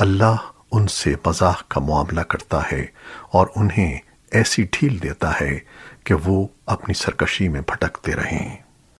اللہ ان سے مزاح کا معاملہ کرتا ہے اور انہیں ایسی ڈھیل دیتا ہے کہ وہ اپنی سرکشی میں بھٹکتے رہیں۔